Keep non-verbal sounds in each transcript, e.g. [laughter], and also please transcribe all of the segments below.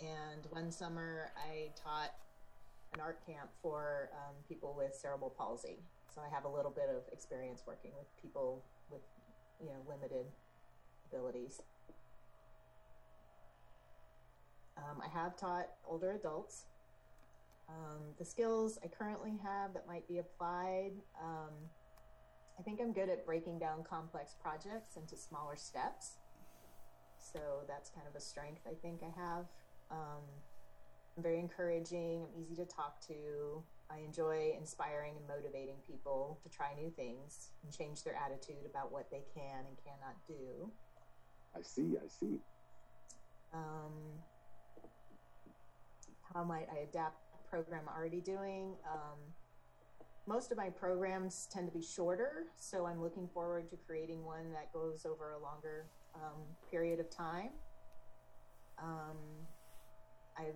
and one summer I taught an art camp for um, people with cerebral palsy. So I have a little bit of experience working with people with, you know, limited abilities. Um, I have taught older adults. Um, the skills I currently have that might be applied, um, I think I'm good at breaking down complex projects into smaller steps. So that's kind of a strength I think I have. Um, I'm very encouraging. I'm easy to talk to. I enjoy inspiring and motivating people to try new things and change their attitude about what they can and cannot do. I see. I see. Um, how might I adapt a program I'm already doing? Um, most of my programs tend to be shorter, so I'm looking forward to creating one that goes over a longer um, period of time. Um, I've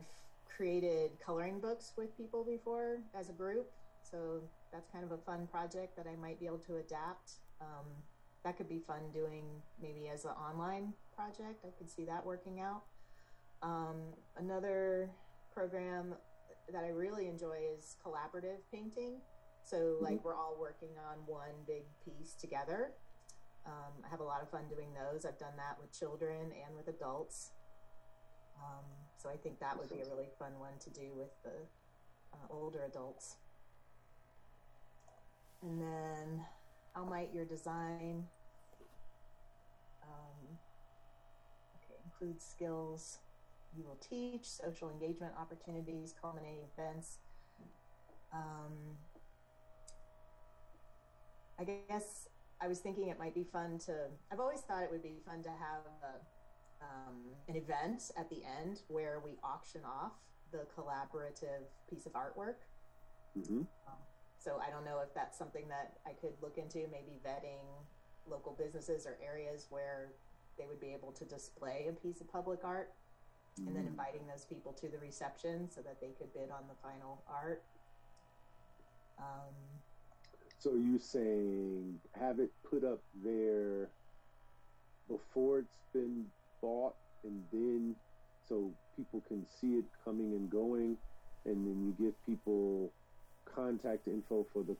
created coloring books with people before as a group, so that's kind of a fun project that I might be able to adapt. Um, that could be fun doing maybe as an online project. I could see that working out. Um, another program that I really enjoy is collaborative painting. So, like, we're all working on one big piece together. Um, I have a lot of fun doing those. I've done that with children and with adults. Um, so, I think that would be a really fun one to do with the uh, older adults. And then, how might your design um, okay, include skills you will teach, social engagement opportunities, culminating events? Um, I guess I was thinking it might be fun to. I've always thought it would be fun to have a, um, an event at the end where we auction off the collaborative piece of artwork. Mm-hmm. Um, so I don't know if that's something that I could look into, maybe vetting local businesses or areas where they would be able to display a piece of public art mm-hmm. and then inviting those people to the reception so that they could bid on the final art. Um, so you're saying have it put up there before it's been bought and then so people can see it coming and going and then you give people contact info for the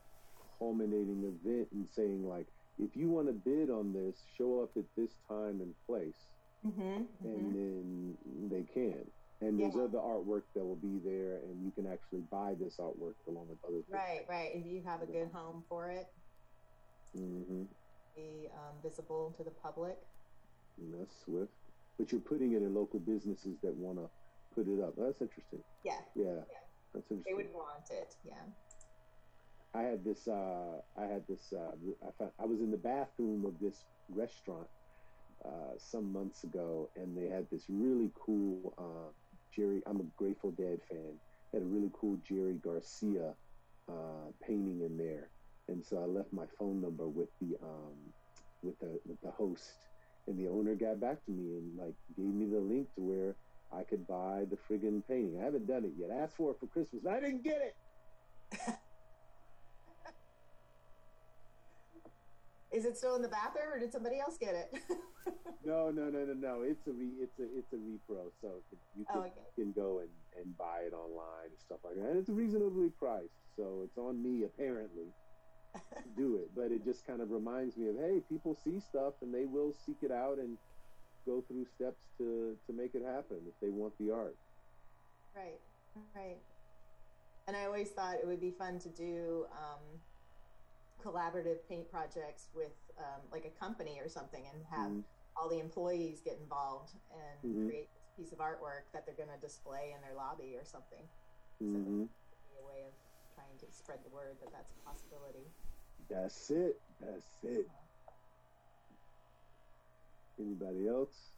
culminating event and saying like if you want to bid on this show up at this time and place mm-hmm, and mm-hmm. then they can and there's Yeah. other artwork that will be there and you can actually buy this artwork along with other things Right, right. If you have a good home for it, mm-hmm. be um, visible to the public. And that's swift but you're putting it in local businesses that want to put it up that's interesting Yeah, yeah that's interesting. they would want it. Yeah. I had this. Uh, I had this. Uh, I, found, I was in the bathroom of this restaurant uh, some months ago, and they had this really cool uh, Jerry. I'm a Grateful Dead fan. Had a really cool Jerry Garcia uh, painting in there, and so I left my phone number with the um, with the with the host, and the owner got back to me and like gave me the link to where I could buy the friggin' painting. I haven't done it yet. I asked for it for Christmas, I didn't get it. [laughs] Is it still in the bathroom, or did somebody else get it? [laughs] No, no, no, no, no. It's a re, it's a it's a repro, so you can, Oh, okay. can go and, and buy it online and stuff like that. And it's reasonably priced, so it's on me apparently do it. But it just kind of reminds me of hey, people see stuff and they will seek it out and go through steps to to make it happen if they want the art. right, right. And I always thought it would be fun to do um, collaborative paint projects with um, like a company or something, and have Mhm. all the employees get involved and Mhm. create this piece of artwork that they're going to display in their lobby or something. hmm Be a way of trying to spread the word that that's a possibility. That's it. That's it. Anybody else?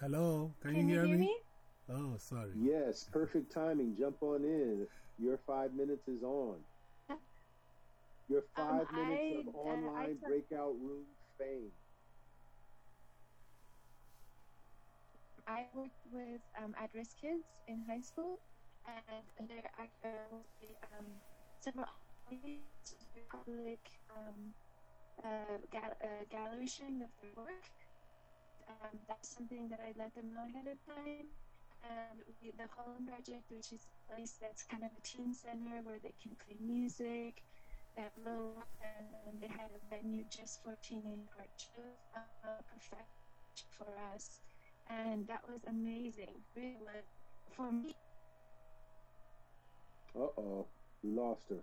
Hello, can, Can you hear, me? me? Oh, sorry. Yes, perfect timing. Jump on in. Your five minutes is on. [laughs] Your five Um, minutes of I- I online took- breakout room fame. I worked with um, at-risk kids in high school, and there are um, several public um, uh, gal- uh, gallery showing of their work. Um, that's something that I let them know ahead of time. And we, the Holland Project, which is a place that's kind of a teen center where they can play music, have little, and, and they had a venue just for teenage art shows, uh, perfect for us. And that was amazing. Really, for me, Uh oh, we lost her.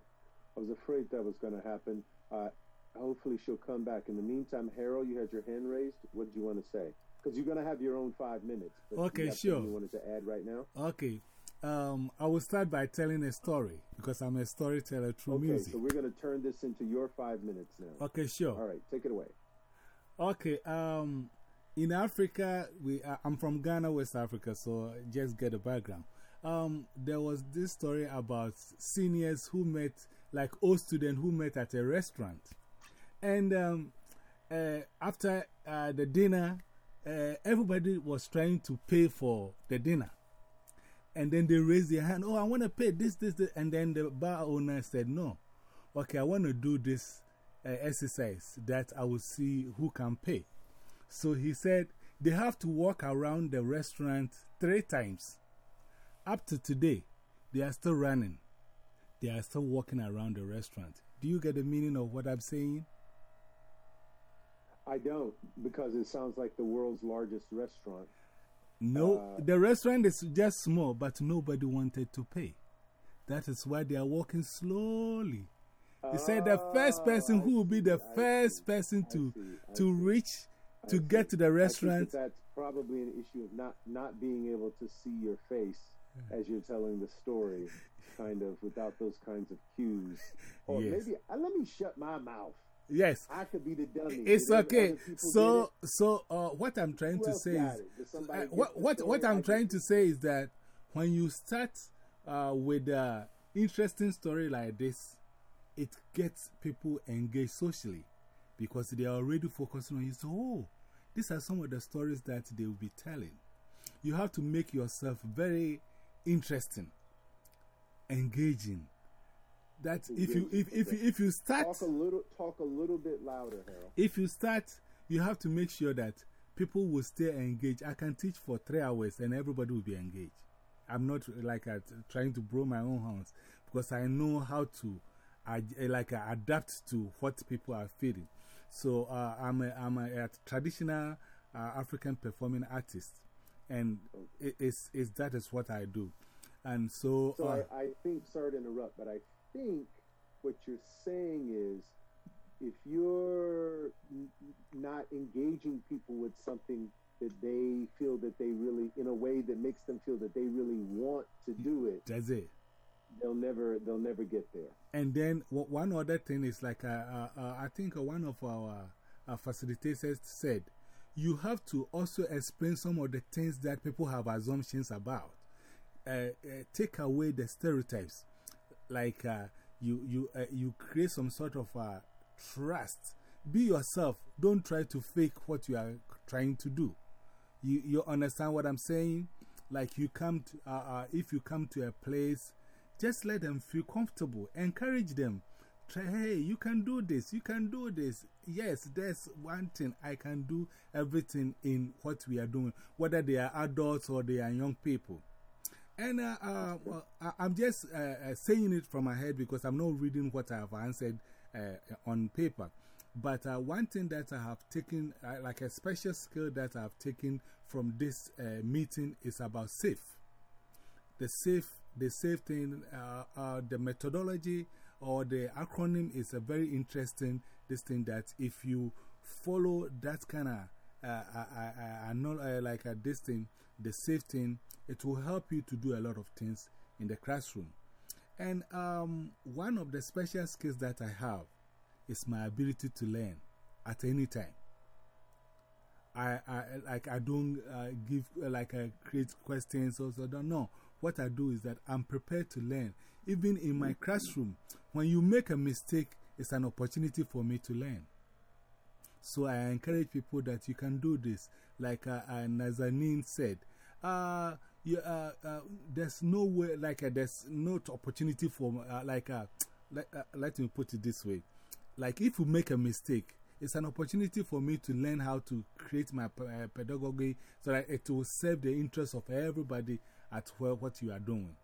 I was afraid that was going to happen. Uh, hopefully, she'll come back. In the meantime, Harold, you had your hand raised. What did you want to say? Because you're going to have your own five minutes. Okay, sure. something You wanted to add right now? Okay. Um, I will start by telling a story because I'm a storyteller through Okay, music. so we're going to turn this into your five minutes now. Okay, sure. All right, take it away. Okay, um, in Africa, we, uh, I'm from Ghana, West Africa, so just get the background. Um, there was this story about seniors who met, like old students who met at a restaurant. And um, uh, after uh, the dinner, uh, everybody was trying to pay for the dinner. And then they raised their hand, oh, I want to pay this, this, this. And then the bar owner said, no. Okay, I want to do this uh, exercise that I will see who can pay. So he said they have to walk around the restaurant three times. Up to today, they are still running. They are still walking around the restaurant. Do you get the meaning of what I'm saying? I don't, because it sounds like the world's largest restaurant. No, Uh, the restaurant is just small, but nobody wanted to pay. That is why they are walking slowly. He said the first person Oh, who will be the I first see, person to, to reach, to get to the restaurant. that that's probably an issue of not, not being able to see your face as you're telling the story, kind of without those kinds of cues. Or Yes. maybe, uh, let me shut my mouth. Yes, I could be the dummy. it's okay. So, it? so uh, what I'm trying Who to say is, it? Did somebody uh, what what what I'm trying to say is that when you start uh, with an interesting story like this, it gets people engaged socially because they are already focusing on you. So, oh, these are some of the stories that they will be telling. You have to make yourself very interesting, engaging. That if you if, if, you- if you start Talk a little, talk a little bit louder, Harold. if you start, you have to make sure that people will stay engaged. I can teach for three hours and everybody will be engaged. I'm not like uh, trying to blow my own horns because I know how to uh, like uh, adapt to what people are feeling. So uh, I'm a, I'm a, a traditional uh, African performing artist, and it, it's, it's, that is what I do. And so, So uh, I, I think, sorry to interrupt, but I think what you're saying is if you're not engaging people with something that they feel that they really, in a way that makes them feel that they really want to do it, that's it. They'll never, they'll never get there. And then one other thing is like, uh, uh, uh, I think one of our uh, facilitators said, you have to also explain some of the things that people have assumptions about. Uh, take away the stereotypes. Like you, you, you create some sort of trust. Be yourself. Don't try to fake what you are trying to do. You, you understand what I'm saying? Like you come to, if you come to a place, just let them feel comfortable. Encourage them. Try, hey, you can do this. You can do this. Yes, there's one thing. I can do everything in what we are doing, whether they are adults or they are young people. And uh, uh, well, I'm just uh, uh, saying it from my head because I'm not reading what I have answered uh, on paper. But uh, one thing that I have taken, like a special skill that I have taken from this meeting, is about SAFE. The SAFE, the SAFE thing, uh, uh, the methodology or the acronym is a very interesting this thing that if you follow that kind of uh, uh, uh, uh, not, uh, like uh, this thing, the SAFE thing, it will help you to do a lot of things in the classroom. And um, one of the special skills that I have is my ability to learn at any time. I, I, like, I don't uh, give, uh, like, I create questions, also don't know. What I do is that I'm prepared to learn. Even in my classroom, when you make a mistake, it's an opportunity for me to learn. So I encourage people that you can do this. Like uh, uh, Nazanin said, uh, you, uh, uh, there's no way, like, uh, there's no opportunity for, uh, like, uh, let, uh, let me put it this way. Like, if you make a mistake, it's an opportunity for me to learn how to create my uh, pedagogy so that it will serve the interest of everybody at what you are doing.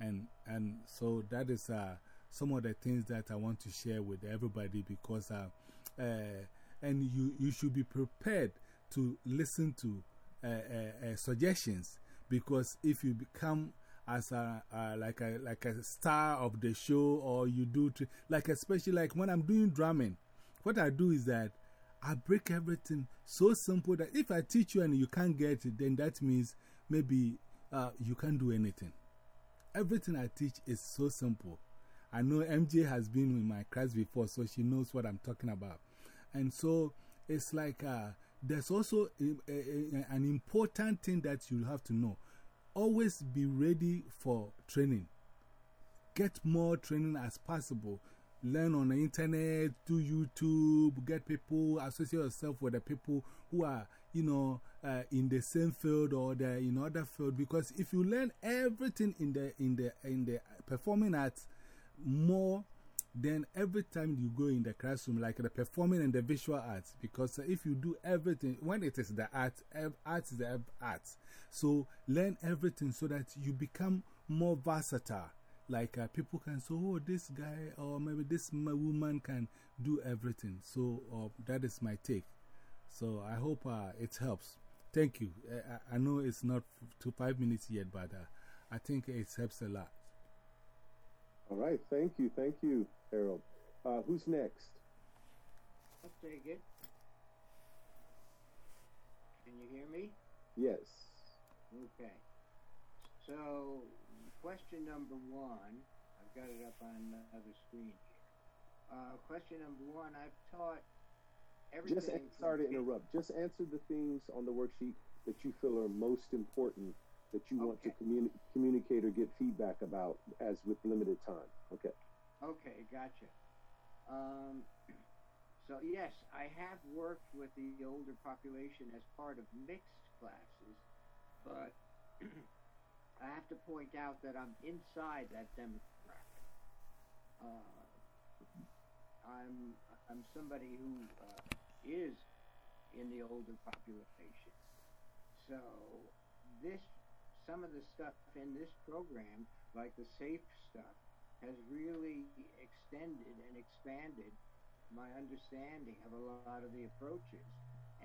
And, and so that is uh, some of the things that I want to share with everybody because, uh, uh, and you, you should be prepared to listen to uh, uh, suggestions because if you become as a, like, a, like a star of the show or you do, like especially like when I'm doing drumming, what I do is that I break everything so simple that if I teach you and you can't get it, then that means maybe you can't do anything. Everything I teach is so simple. I know MJ has been in my class before, so she knows what I'm talking about. And so it's like uh, there's also a, a, a, an important thing that you have to know. Always be ready for training. Get more training as possible. Learn on the internet, do YouTube, get people, associate yourself with the people who are, you know, uh, in the same field or the, in other field. Because if you learn everything in the, in the, in the performing arts more then every time you go in the classroom, like the performing and the visual arts, because if you do everything, when it is the art, art is the art. So learn everything so that you become more versatile. Like uh, people can say, oh, this guy or maybe this woman can do everything. So uh, that is my take. So I hope uh, it helps. Thank you. I, I know it's not to five minutes yet, but I think it helps a lot. All right. Thank you. Thank you. Harold. Uh, who's next? I'll take it. Can you hear me? Yes. Okay. So, question number one, I've got it up on the other screen here. Uh, question number one, I've taught everything. Just sorry to interrupt. Just answer the things on the worksheet that you feel are most important that you okay. want to communi communicate or get feedback about as with limited time. Okay. Okay, gotcha. Um, [clears throat] so yes, I have worked with the older population as part of mixed classes, but [clears throat] I have to point out that I'm inside that demographic. Uh, I'm I'm somebody who uh, is in the older population. So this some of the stuff in this program, like the safe stuff, has really extended and expanded my understanding of a lot of the approaches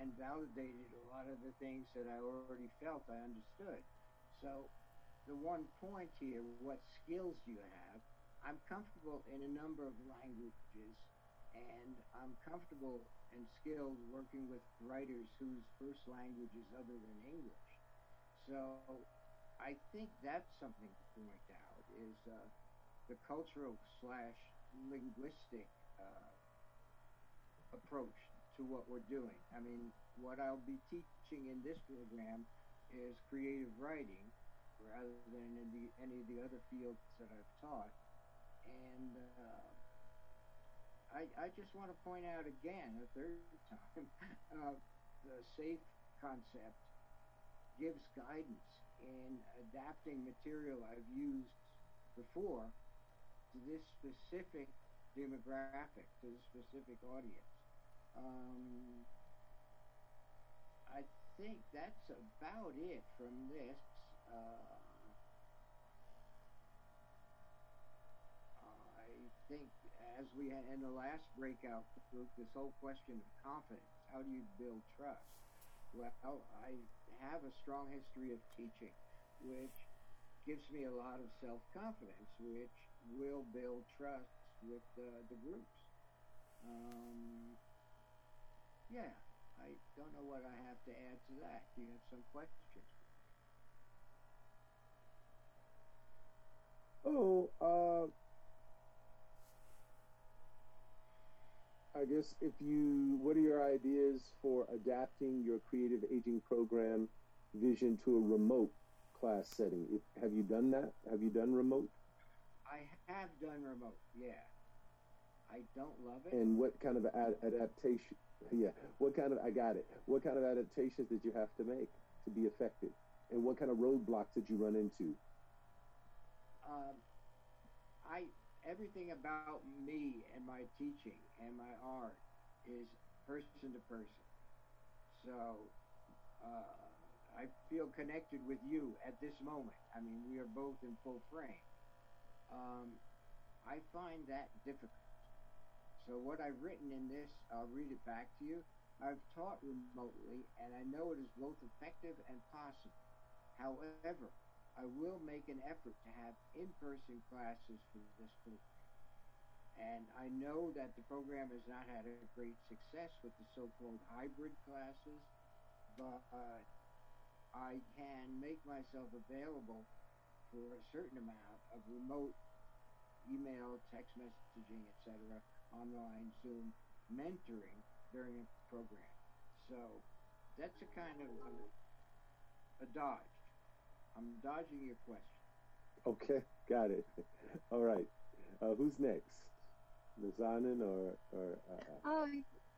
and validated a lot of the things that I already felt I understood. So, the one point here, what skills you have, I'm comfortable in a number of languages and I'm comfortable and skilled working with writers whose first language is other than English. So, I think that's something to point out is uh, the cultural slash linguistic uh, approach to what we're doing. I mean, what I'll be teaching in this program is creative writing rather than in the, any of the other fields that I've taught. And uh, I, I just want to point out again, a third time, [laughs] uh, the SAFE concept gives guidance in adapting material I've used before to this specific demographic, to this specific audience. Um, I think that's about it from this. Uh, I think as we had in the last breakout group, this whole question of confidence, how do you build trust? Well, I have a strong history of teaching, which gives me a lot of self-confidence, which will build trust with the groups. Um, yeah, I don't know what I have to add to that. Do you have some questions? Oh, uh, I guess if you, what are your ideas for adapting your creative aging program vision to a remote class setting? If, have you done that? Have you done remote? I have done remote, yeah. I don't love it. And what kind of ad- adaptation? Yeah, what kind of? I got it. What kind of adaptations did you have to make to be effective? And what kind of roadblocks did you run into? Um, I everything about me and my teaching and my art is person to person. So uh, I feel connected with you at this moment. I mean, we are both in full frame. Um, I find that difficult. So what I've written in this, I'll read it back to you. I've taught remotely, and I know it is both effective and possible. However, I will make an effort to have in-person classes for this program. And I know that the program has not had a great success with the so-called hybrid classes, but uh, I can make myself available for a certain amount of remote email, text messaging, etc., online Zoom mentoring during a program. So that's a kind of a, a dodge. I'm dodging your question. Okay, got it. [laughs] All right. Uh, who's next? Nazanin or or? Uh, oh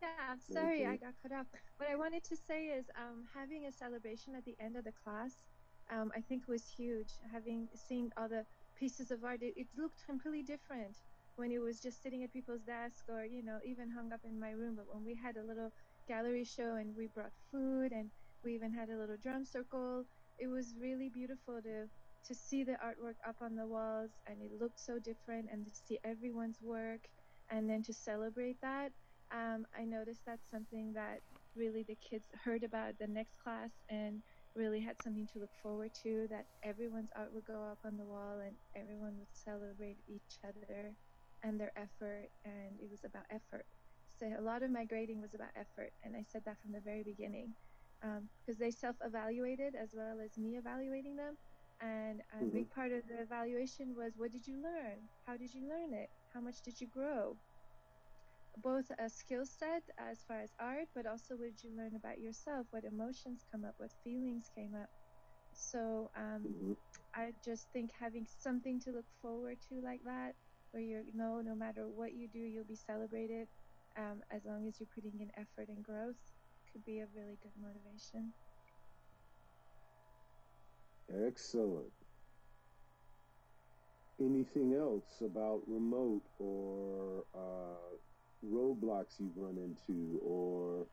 yeah, sorry Okay. I got cut off. What I wanted to say is um, having a celebration at the end of the class, um, I think was huge. Having seen all the pieces of art, it, it looked completely different when it was just sitting at people's desks or you know even hung up in my room. But when we had a little gallery show and we brought food and we even had a little drum circle, it was really beautiful to to see the artwork up on the walls and it looked so different and to see everyone's work and then to celebrate that um, i noticed that's something that really the kids heard about the next class and really had something to look forward to that everyone's art would go up on the wall and everyone would celebrate each other and their effort and it was about effort. So a lot of my grading was about effort and i said that from the very beginning because they self-evaluated as well as me evaluating them. And a Mhm. big part of the evaluation was what did you learn? How did you learn it? How much did you grow? Both a skill set as far as art but also what did you learn about yourself? What emotions come up? What feelings came up? So um, mhm. i just think having something to look forward to like that where you know no matter what you do you'll be celebrated um, as long as you're putting in effort and growth could be a really good motivation Excellent. Anything else about remote or uh, roadblocks you've run into, or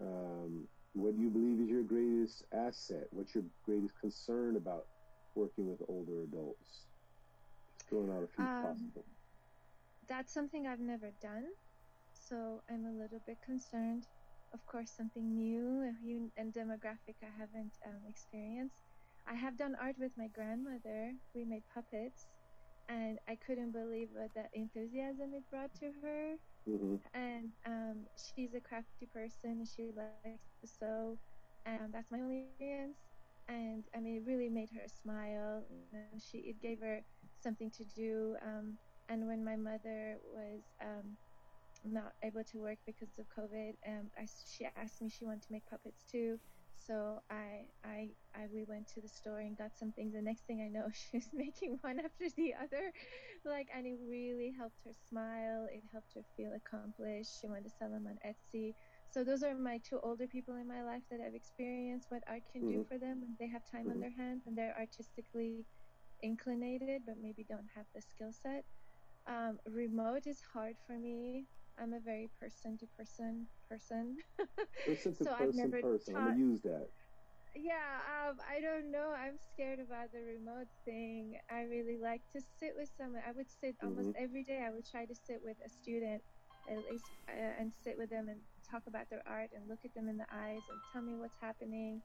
um, what do you believe is your greatest asset? What's your greatest concern about working with older adults? Just throwing out a few Um, possible. that's something I've never done, so I'm a little bit concerned. Of course, something new and demographic I haven't um, experienced. I have done art with my grandmother. We made puppets, and I couldn't believe what the enthusiasm it brought to her. hmm And um, she's a crafty person. She likes to sew, and that's my only experience. And I mean, it really made her smile. She it gave her something to do. Um, and when my mother was um, not able to work because of COVID, um, I, she asked me she wanted to make puppets too. So I, I, I, we went to the store and got some things. The next thing I know, [laughs] she was making one after the other, like, and it really helped her smile. It helped her feel accomplished. She wanted to sell them on Etsy. So those are my two older people in my life that I've experienced what art can do Mhm. for them when they have time on Mhm. their hands and they're artistically inclinated, but maybe don't have the skill set. Um, remote is hard for me. I'm a very person to person person. [laughs] Person to so I've never person. I'm gonna use that. yeah, um, I don't know. I'm scared about the remote thing. I really like to sit with someone. I would sit almost every day. I would try to sit with a student at least uh, and sit with them and talk about their art and look at them in the eyes and tell me what's happening.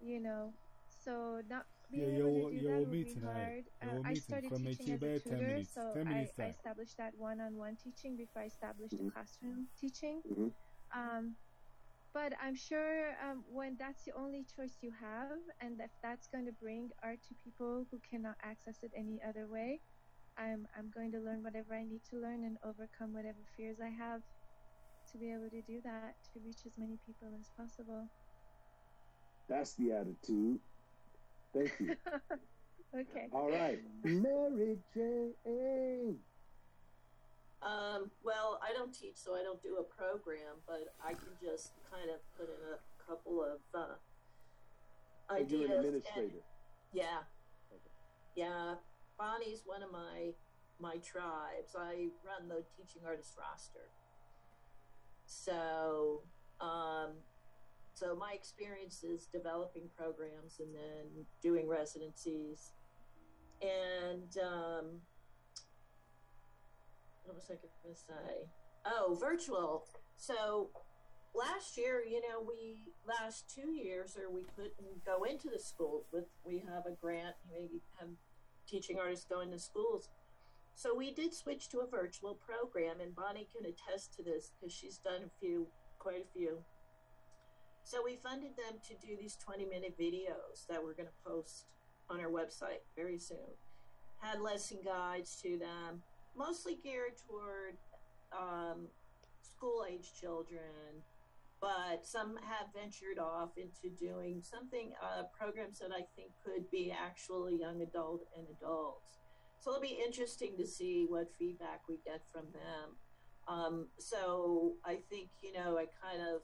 You know, so not Yeah, you will- you will meet tonight. You will I meet started from teaching as a Echibe, 10 tutor, minutes, so 10 I, minutes I time. established that one-on-one teaching before I established Mhm. the classroom teaching. Mhm. Um, but I'm sure um, when that's the only choice you have, and if that's going to bring art to people who cannot access it any other way, I'm I'm going to learn whatever I need to learn and overcome whatever fears I have to be able to do that to reach as many people as possible. That's the attitude. Thank you. [laughs] okay. All right, Mary Jane. Um, well, I don't teach, so I don't do a program, but I can just kind of put in a couple of uh, Are you ideas. an and- administrator? yeah, Okay. yeah. Bonnie's one of my my tribes. I run the teaching artist roster. So, um, so my experience is developing programs and then doing residencies. And um, what was I going to say? Oh, virtual. So last year, you know, we last two years, or we couldn't go into the schools with. We have a grant. We have teaching artists going to schools. So we did switch to a virtual program, and Bonnie can attest to this because she's done a few, quite a few. So we funded them to do these 20 minute videos that we're going to post on our website very soon. Had lesson guides to them, mostly geared toward um, school age children, but some have ventured off into doing something, uh, programs that I think could be actually young adult and adults. So it'll be interesting to see what feedback we get from them. Um, so I think, you know, I kind of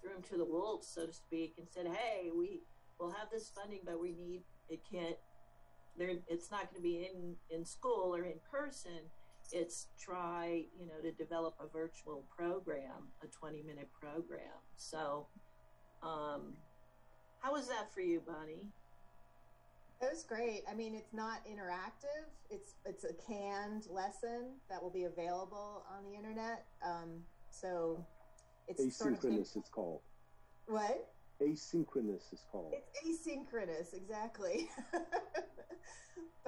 threw him to the wolves, so to speak, and said, hey, we will have this funding, but we need, it can't, there, it's not going to be in, in school or in person. It's try you know to develop a virtual program a 20 minute program. So um how was that for you bonnie? It was great. I mean it's not interactive. It's it's a canned lesson that will be available on the internet. Um so it's asynchronous sort of, it's called what asynchronous is called it's asynchronous exactly [laughs]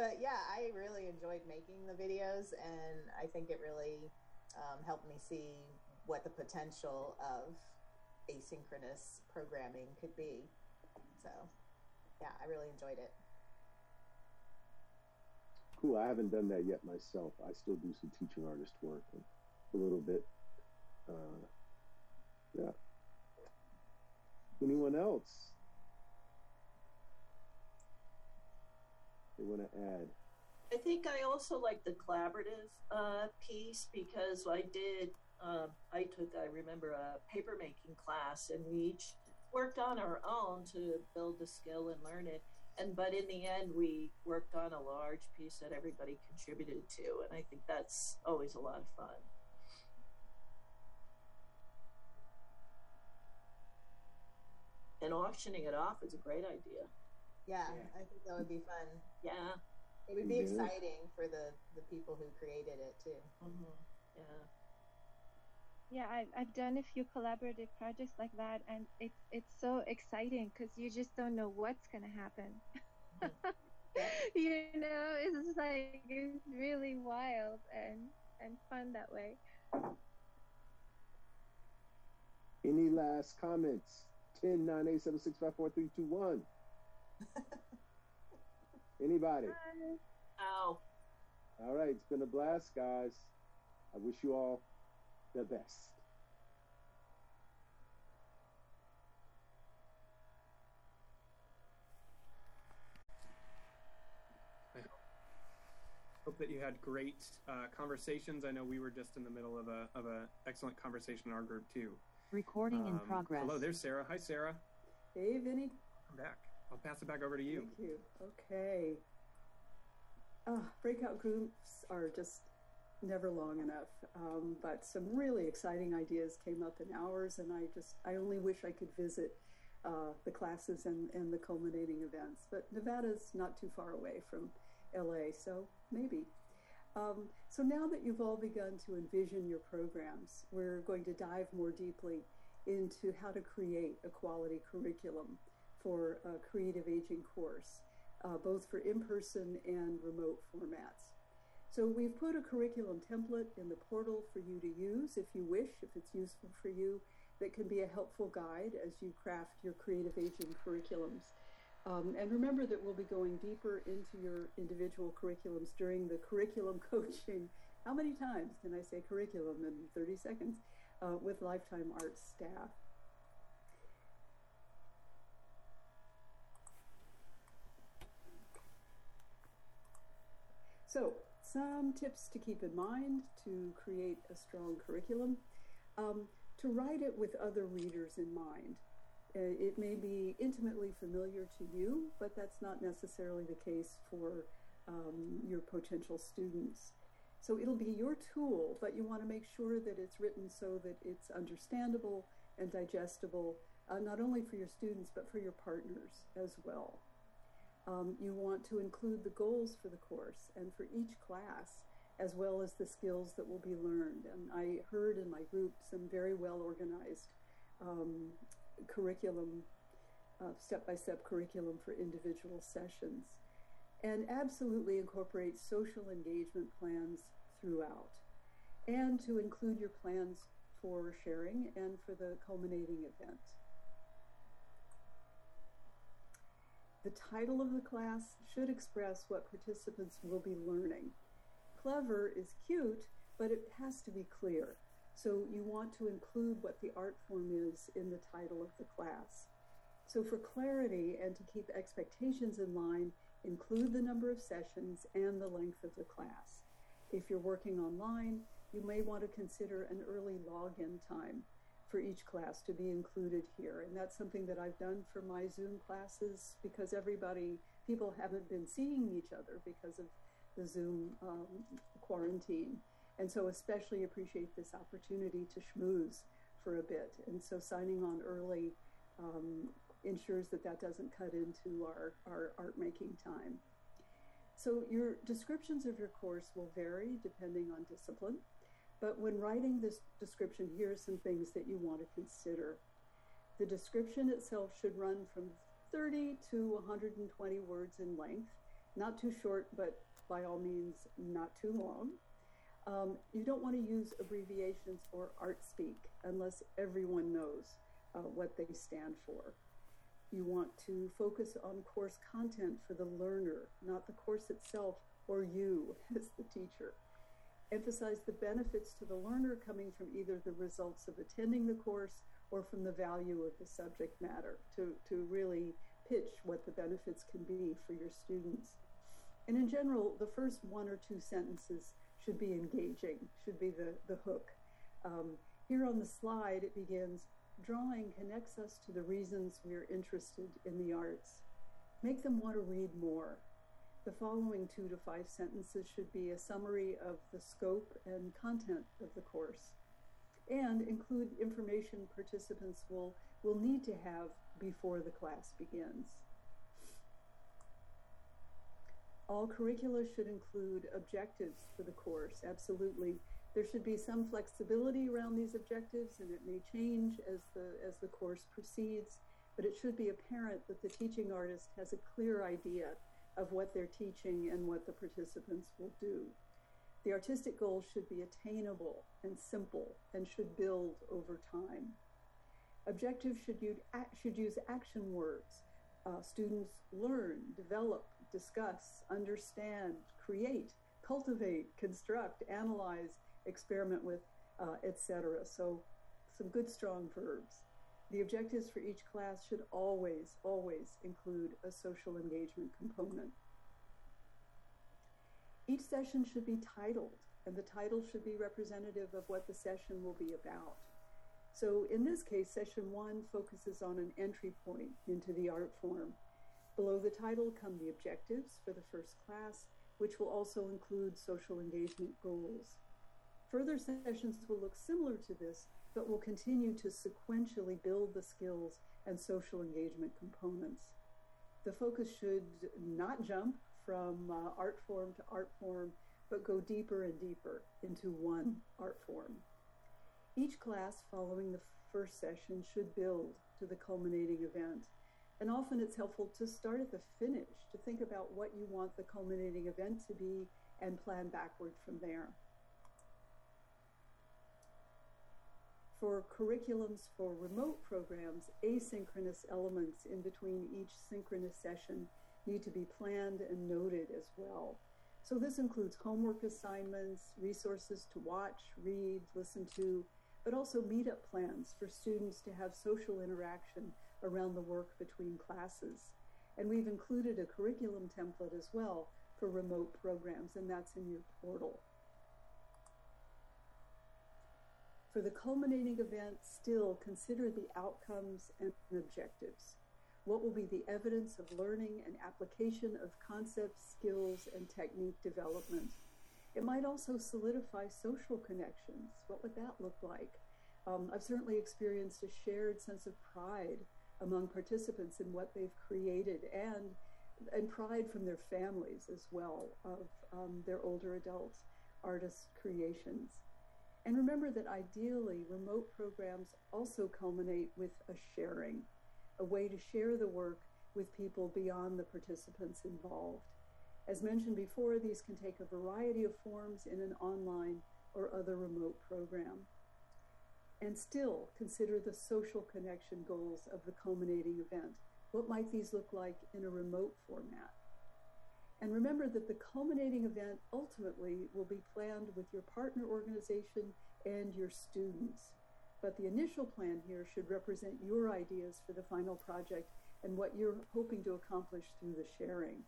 but yeah, I really enjoyed making the videos, and I think it really um, helped me see what the potential of asynchronous programming could be. So, yeah, I really enjoyed it. Cool. I haven't done that yet myself. I still do some teaching artist work a little bit. Uh, yeah. Anyone else? they want to add? I think I also like the collaborative uh, piece because I did. Um, I took, I remember, a paper making class, and we each worked on our own to build the skill and learn it. And but in the end, we worked on a large piece that everybody contributed to, and I think that's always a lot of fun. And auctioning it off is a great idea. Yeah, yeah, I think that would be fun. Yeah. It would be mm-hmm. exciting for the, the people who created it too. Mm-hmm. Yeah. Yeah, I've, I've done a few collaborative projects like that, and it's it's so exciting because you just don't know what's gonna happen. Mm-hmm. [laughs] you know, it's like it's really wild and and fun that way. Any last comments? 10 9 8 7 6 5 4 3 2 1. Anybody? Ow. All right, it's been a blast, guys. I wish you all the best. I hope that you had great uh, conversations. I know we were just in the middle of a of an excellent conversation in our group too. Recording um, in progress. Hello, there's Sarah. Hi, Sarah. Hey, Vinny. I'm back. I'll pass it back over to you. Thank you. Okay. Uh, breakout groups are just never long enough. Um, but some really exciting ideas came up in ours, and I just I only wish I could visit uh, the classes and, and the culminating events. But Nevada's not too far away from LA, so maybe. Um, so now that you've all begun to envision your programs, we're going to dive more deeply into how to create a quality curriculum for a creative aging course, uh, both for in-person and remote formats. So we've put a curriculum template in the portal for you to use if you wish, if it's useful for you, that can be a helpful guide as you craft your creative aging curriculums. Um, and remember that we'll be going deeper into your individual curriculums during the curriculum [laughs] coaching. How many times can I say curriculum in 30 seconds? Uh, with Lifetime Arts staff. So, some tips to keep in mind to create a strong curriculum. Um, to write it with other readers in mind. Uh, it may be intimately familiar to you, but that's not necessarily the case for um, your potential students. So it'll be your tool, but you want to make sure that it's written so that it's understandable and digestible, uh, not only for your students, but for your partners as well. Um, you want to include the goals for the course and for each class, as well as the skills that will be learned. And I heard in my group some very well organized um, curriculum, step by step curriculum for individual sessions. And absolutely incorporate social engagement plans throughout. And to include your plans for sharing and for the culminating event. The title of the class should express what participants will be learning. Clever is cute, but it has to be clear. So you want to include what the art form is in the title of the class. So for clarity and to keep expectations in line, include the number of sessions and the length of the class. If you're working online, you may want to consider an early login time for each class to be included here. And that's something that I've done for my Zoom classes because everybody, people haven't been seeing each other because of the Zoom um, quarantine. And so especially appreciate this opportunity to schmooze for a bit. And so signing on early um, ensures that that doesn't cut into our, our art making time. So your descriptions of your course will vary depending on discipline. But when writing this description, here are some things that you want to consider. The description itself should run from 30 to 120 words in length, not too short, but by all means, not too long. Um, you don't want to use abbreviations or art speak unless everyone knows uh, what they stand for. You want to focus on course content for the learner, not the course itself or you [laughs] as the teacher emphasize the benefits to the learner coming from either the results of attending the course or from the value of the subject matter to, to really pitch what the benefits can be for your students. And in general, the first one or two sentences should be engaging, should be the, the hook. Um, here on the slide, it begins drawing connects us to the reasons we are interested in the arts. Make them want to read more. The following two to five sentences should be a summary of the scope and content of the course and include information participants will, will need to have before the class begins. All curricula should include objectives for the course, absolutely. There should be some flexibility around these objectives and it may change as the, as the course proceeds, but it should be apparent that the teaching artist has a clear idea of what they're teaching and what the participants will do. The artistic goals should be attainable and simple and should build over time. Objectives should use, should use action words. Uh, students learn, develop, discuss, understand, create, cultivate, construct, analyze, experiment with, uh, etc. So some good strong verbs. The objectives for each class should always, always include a social engagement component. Each session should be titled, and the title should be representative of what the session will be about. So in this case, session one focuses on an entry point into the art form. Below the title come the objectives for the first class, which will also include social engagement goals. Further sessions will look similar to this, but will continue to sequentially build the skills and social engagement components. The focus should not jump from uh, art form to art form, but go deeper and deeper into one art form. Each class following the first session should build to the culminating event. And often it's helpful to start at the finish, to think about what you want the culminating event to be and plan backward from there. for curriculums for remote programs, asynchronous elements in between each synchronous session need to be planned and noted as well. So this includes homework assignments, resources to watch, read, listen to, but also meetup plans for students to have social interaction around the work between classes. And we've included a curriculum template as well for remote programs, and that's in your portal. For the culminating event, still consider the outcomes and objectives. What will be the evidence of learning and application of concepts, skills, and technique development? It might also solidify social connections. What would that look like? Um, I've certainly experienced a shared sense of pride among participants in what they've created and and pride from their families as well of um, their older adult artist creations. And remember that ideally, remote programs also culminate with a sharing, a way to share the work with people beyond the participants involved. As mentioned before, these can take a variety of forms in an online or other remote program. And still consider the social connection goals of the culminating event. What might these look like in a remote format? And remember that the culminating event ultimately will be planned with your partner organization and your students. But the initial plan here should represent your ideas for the final project and what you're hoping to accomplish through the sharing.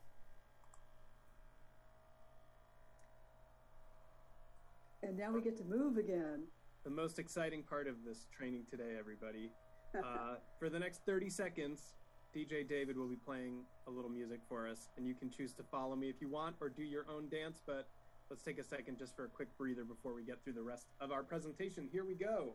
And now we get to move again. The most exciting part of this training today, everybody. [laughs] Uh, for the next 30 seconds, DJ David will be playing a little music for us, and you can choose to follow me if you want or do your own dance. But let's take a second just for a quick breather before we get through the rest of our presentation. Here we go.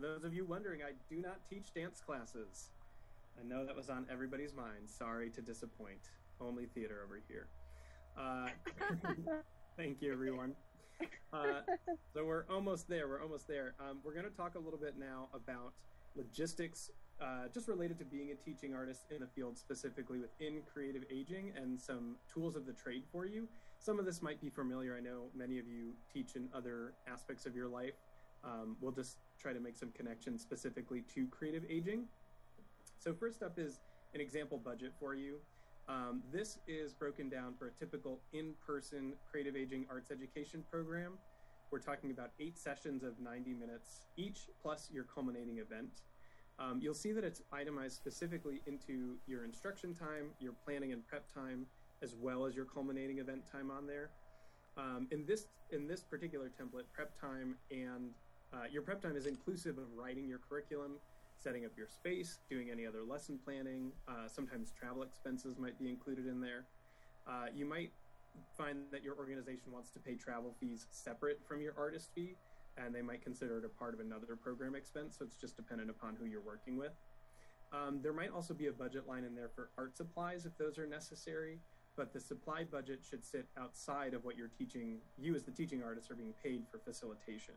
those of you wondering, I do not teach dance classes. I know that was on everybody's mind. Sorry to disappoint. Only theater over here. Uh, [laughs] thank you, everyone. Uh, so we're almost there. We're almost there. Um, we're going to talk a little bit now about logistics uh, just related to being a teaching artist in the field, specifically within creative aging, and some tools of the trade for you. Some of this might be familiar. I know many of you teach in other aspects of your life. Um, we'll just try to make some connections specifically to creative aging. So, first up is an example budget for you. Um, this is broken down for a typical in person creative aging arts education program. We're talking about eight sessions of 90 minutes each, plus your culminating event. Um, you'll see that it's itemized specifically into your instruction time, your planning and prep time, as well as your culminating event time on there. Um, in this in this particular template, prep time and uh, your prep time is inclusive of writing your curriculum, setting up your space, doing any other lesson planning. Uh, sometimes travel expenses might be included in there. Uh, you might find that your organization wants to pay travel fees separate from your artist fee, and they might consider it a part of another program expense. So it's just dependent upon who you're working with. Um, there might also be a budget line in there for art supplies if those are necessary, but the supply budget should sit outside of what you're teaching. You, as the teaching artist, are being paid for facilitation.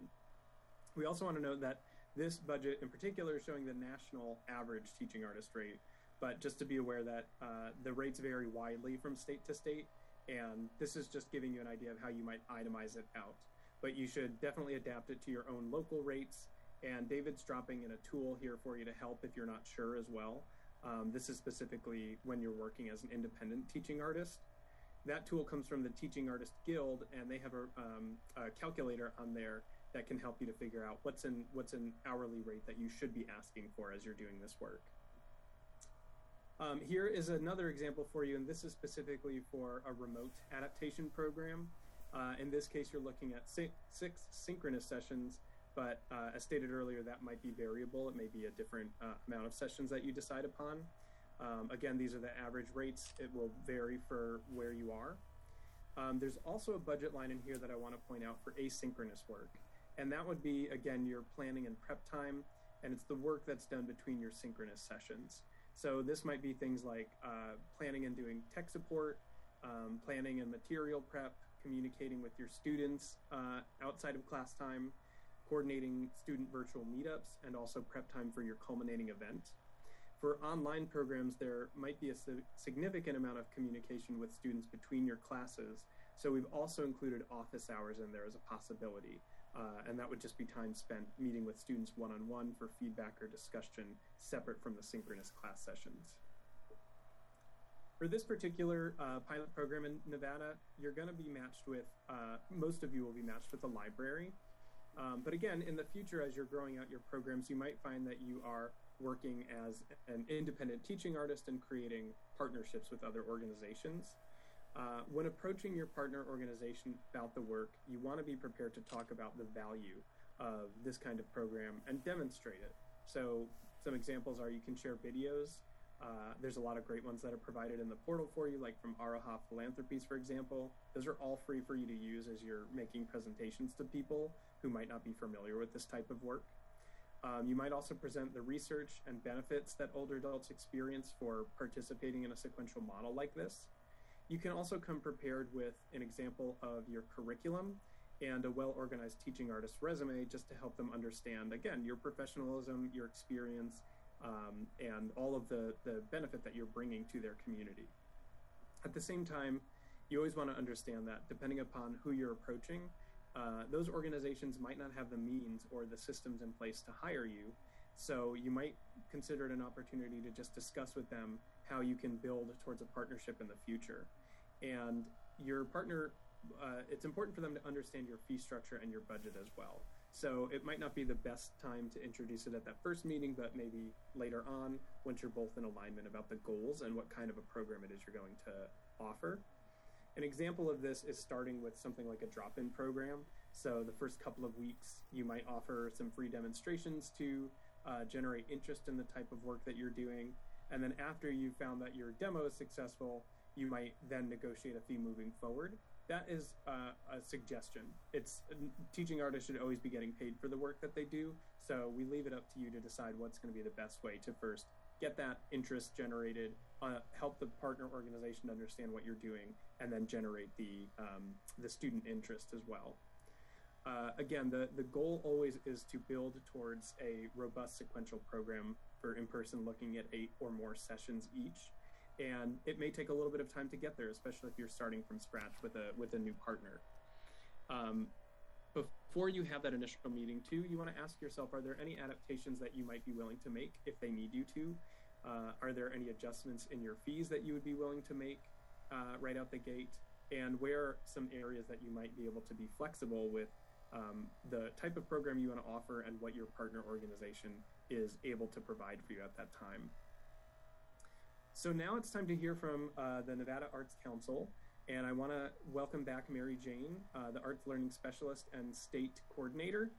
We also want to note that this budget in particular is showing the national average teaching artist rate, but just to be aware that uh, the rates vary widely from state to state, and this is just giving you an idea of how you might itemize it out but you should definitely adapt it to your own local rates. And David's dropping in a tool here for you to help if you're not sure as well. Um, this is specifically when you're working as an independent teaching artist. That tool comes from the Teaching Artist Guild, and they have a, um, a calculator on there that can help you to figure out what's an what's an hourly rate that you should be asking for as you're doing this work. Um, here is another example for you, and this is specifically for a remote adaptation program. Uh, in this case, you're looking at six, six synchronous sessions, but uh, as stated earlier, that might be variable. It may be a different uh, amount of sessions that you decide upon. Um, again, these are the average rates. It will vary for where you are. Um, there's also a budget line in here that I want to point out for asynchronous work. And that would be, again, your planning and prep time, and it's the work that's done between your synchronous sessions. So this might be things like uh, planning and doing tech support, um, planning and material prep, communicating with your students uh, outside of class time, coordinating student virtual meetups, and also prep time for your culminating event. For online programs, there might be a significant amount of communication with students between your classes, so we've also included office hours in there as a possibility. Uh, and that would just be time spent meeting with students one on one for feedback or discussion separate from the synchronous class sessions. For this particular uh, pilot program in Nevada, you're going to be matched with, uh, most of you will be matched with a library. Um, but again, in the future, as you're growing out your programs, you might find that you are working as an independent teaching artist and creating partnerships with other organizations. Uh, when approaching your partner organization about the work, you want to be prepared to talk about the value of this kind of program and demonstrate it. So, some examples are you can share videos. Uh, there's a lot of great ones that are provided in the portal for you, like from Aroha Philanthropies, for example. Those are all free for you to use as you're making presentations to people who might not be familiar with this type of work. Um, you might also present the research and benefits that older adults experience for participating in a sequential model like this. You can also come prepared with an example of your curriculum and a well organized teaching artist resume just to help them understand, again, your professionalism, your experience, um, and all of the, the benefit that you're bringing to their community. At the same time, you always want to understand that depending upon who you're approaching, uh, those organizations might not have the means or the systems in place to hire you. So you might consider it an opportunity to just discuss with them how you can build towards a partnership in the future. And your partner, uh, it's important for them to understand your fee structure and your budget as well. So it might not be the best time to introduce it at that first meeting, but maybe later on, once you're both in alignment about the goals and what kind of a program it is you're going to offer. An example of this is starting with something like a drop in program. So, the first couple of weeks, you might offer some free demonstrations to uh, generate interest in the type of work that you're doing. And then, after you found that your demo is successful, you might then negotiate a fee moving forward. That is uh, a suggestion. It's teaching artists should always be getting paid for the work that they do. So, we leave it up to you to decide what's going to be the best way to first get that interest generated, uh, help the partner organization understand what you're doing, and then generate the um, the student interest as well. Uh, again, the, the goal always is to build towards a robust sequential program for in person, looking at eight or more sessions each. And it may take a little bit of time to get there, especially if you're starting from scratch with a with a new partner. Um, before you have that initial meeting, too, you want to ask yourself: Are there any adaptations that you might be willing to make if they need you to? Uh, are there any adjustments in your fees that you would be willing to make uh, right out the gate? And where are some areas that you might be able to be flexible with um, the type of program you want to offer and what your partner organization is able to provide for you at that time? So now it's time to hear from uh, the Nevada Arts Council. And I want to welcome back Mary Jane, uh, the Arts Learning Specialist and State Coordinator.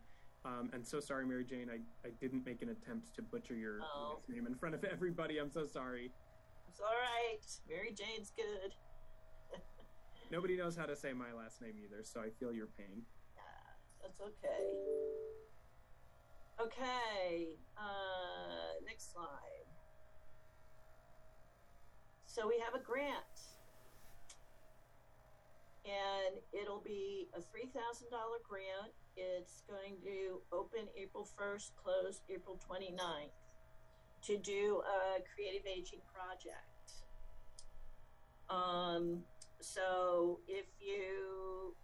Um, and so sorry, Mary Jane, I, I didn't make an attempt to butcher your Oh. name in front of everybody. I'm so sorry. It's all right. Mary Jane's good. [laughs] Nobody knows how to say my last name either, so I feel your pain. Yeah, that's okay. Okay. Uh, next slide. So we have a grant. And it'll be a $3,000 grant. It's going to open April 1st, close April 29th to do a creative aging project. Um, so if you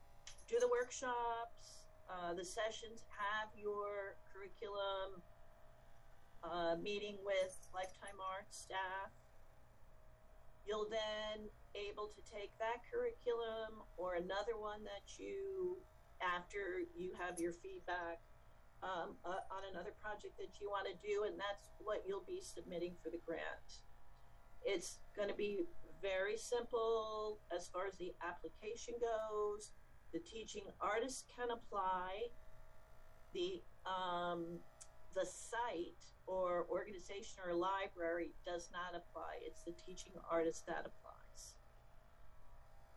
do the workshops, uh, the sessions, have your curriculum, uh, meeting with Lifetime Arts staff. You'll then able to take that curriculum or another one that you, after you have your feedback um, uh, on another project that you want to do, and that's what you'll be submitting for the grant. It's going to be very simple as far as the application goes. The teaching artist can apply. The um, the site or organization or library does not apply. It's the teaching artist that applies.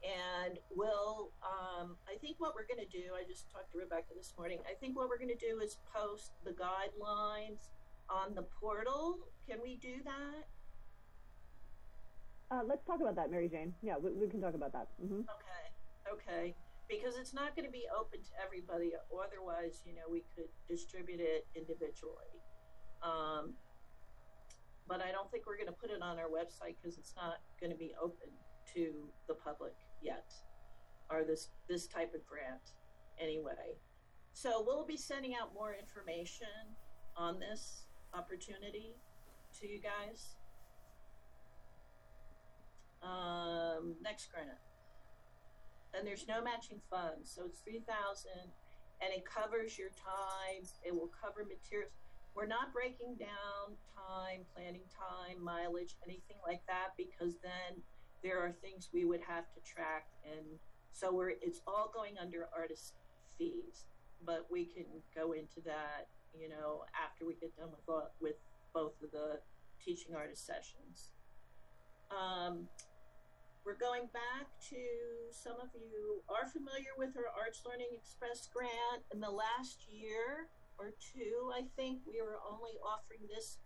And we'll, um, I think what we're going to do, I just talked to Rebecca this morning. I think what we're going to do is post the guidelines on the portal. Can we do that? Uh, let's talk about that, Mary Jane. Yeah, we, we can talk about that. hmm Okay, okay. Because it's not going to be open to everybody, otherwise, you know, we could distribute it individually. Um, but I don't think we're going to put it on our website because it's not going to be open to the public yet, or this this type of grant anyway. So we'll be sending out more information on this opportunity to you guys. Um, next grant. And there's no matching funds, so it's three thousand, and it covers your time. It will cover materials. We're not breaking down time, planning time, mileage, anything like that, because then there are things we would have to track, and so we're it's all going under artist fees. But we can go into that, you know, after we get done with with both of the teaching artist sessions. Um, we're going back to some of you are familiar with our Arts Learning Express grant. In the last year or two, I think we were only offering this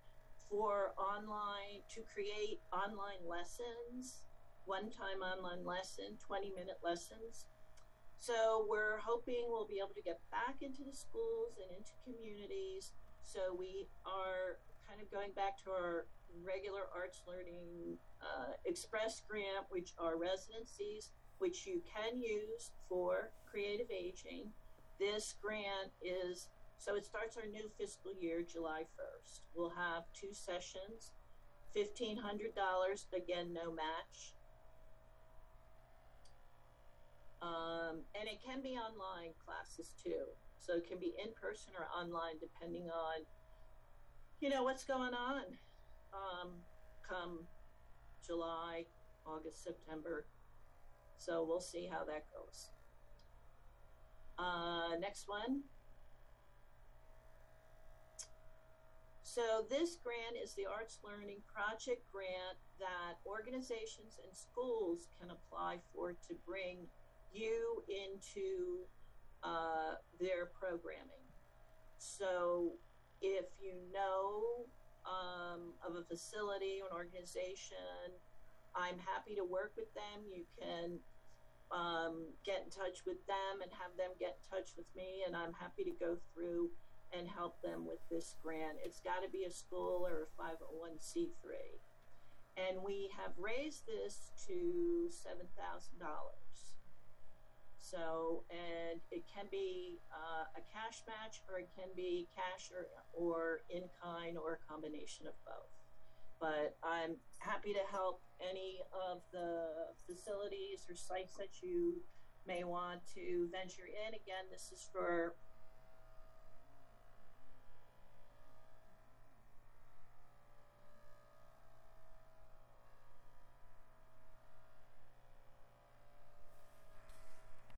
for online to create online lessons, one time online lesson, 20 minute lessons. So we're hoping we'll be able to get back into the schools and into communities. So we are kind of going back to our regular arts learning uh, express grant, which are residencies, which you can use for creative aging. This grant is so it starts our new fiscal year July 1st. We'll have two sessions, $1,500, again, no match. Um, and it can be online classes too. So it can be in person or online depending on, you know, what's going on um, come July, August, September. So we'll see how that goes. Uh, next one. So this grant is the Arts Learning Project grant that organizations and schools can apply for to bring you into uh, their programming. So if you know um, of a facility or an organization, I'm happy to work with them. You can um, get in touch with them and have them get in touch with me, and I'm happy to go through and help them with this grant. It's got to be a school or a 501c3. And we have raised this to $7,000. So, and it can be uh, a cash match or it can be cash or, or in kind or a combination of both. But I'm happy to help any of the facilities or sites that you may want to venture in. Again, this is for